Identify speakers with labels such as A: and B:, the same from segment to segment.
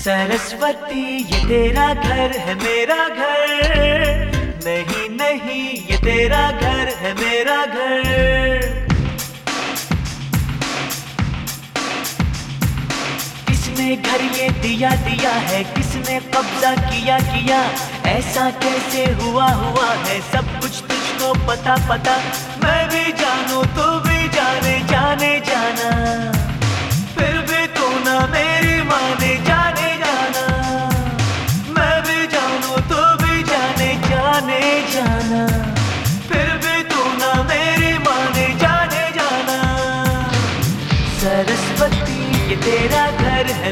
A: सरस्वती, ये तेरा घर है मेरा घर। नहीं नहीं, ये तेरा घर है मेरा घर। किसने घर ये दिया दिया है? किसने कब्जा किया किया? ऐसा कैसे हुआ हुआ है? सब कुछ तुझको पता पता। मैं भी जानू, तू भी जाने जाने जाना।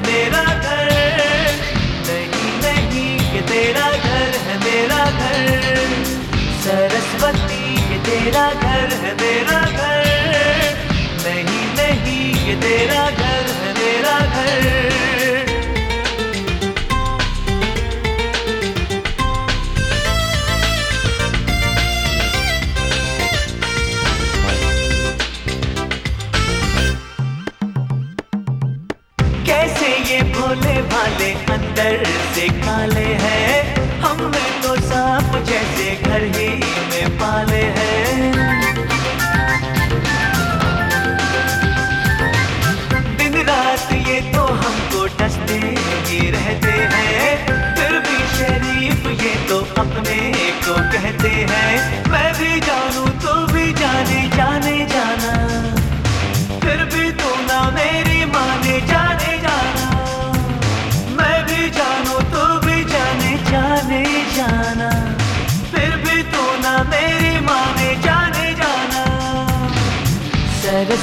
A: मेरा घर। नहीं नहीं ये तेरा घर है मेरा घर। सरस्वती ये तेरा घर है मेरा घर। नहीं नहीं ये तेरा घर है मेरा घर। अंदर से काले हैं। हम तो सांप जैसे घर ही में पाले हैं।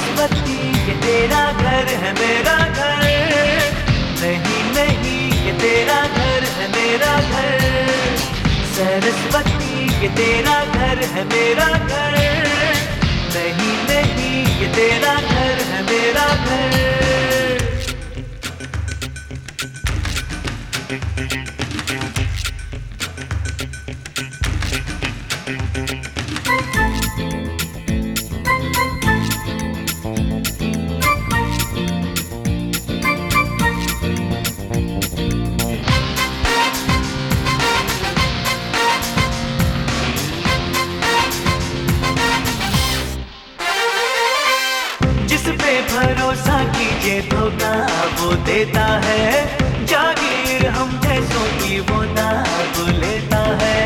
A: सरस्वती ये तेरा घर है मेरा घर। नहीं नहीं ये तेरा घर है मेरा घर। सरस्वती ये तेरा घर है मेरा घर। नहीं नहीं ये तेरा घर है मेरा घर। वो देता है। जागीर हम जैसों की वो नाप लेता है।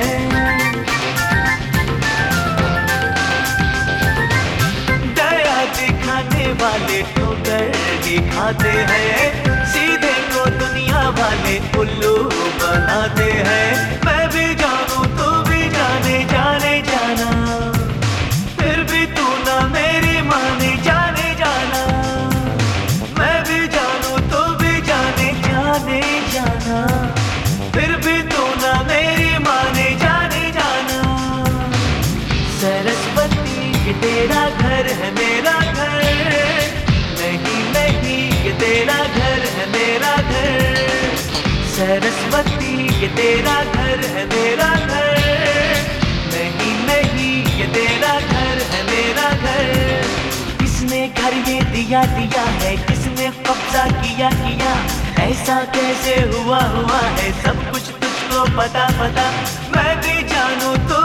A: दया दिखाने वाले ठोकर दिखाते हैं। सीधे को दुनिया वाले उल्लू बनाते हैं। तेरा घर है मेरा घर। नहीं नहीं, ये तेरा घर है मेरा घर। सरस्वती, ये तेरा घर है मेरा घर। नहीं नहीं, ये तेरा घर है मेरा घर। किसने घर ये दिया दिया है? किसने कब्जा किया किया? ऐसा कैसे हुआ हुआ है? सब कुछ तुझको पता पता। मैं भी जानू तू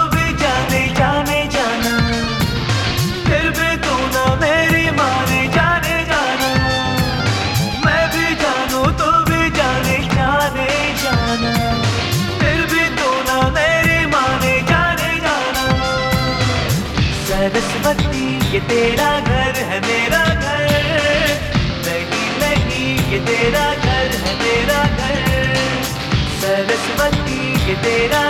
A: तेरा घर है मेरा घर। नहीं नहीं, ये तेरा घर है मेरा घर। सरस्वती, ये तेरा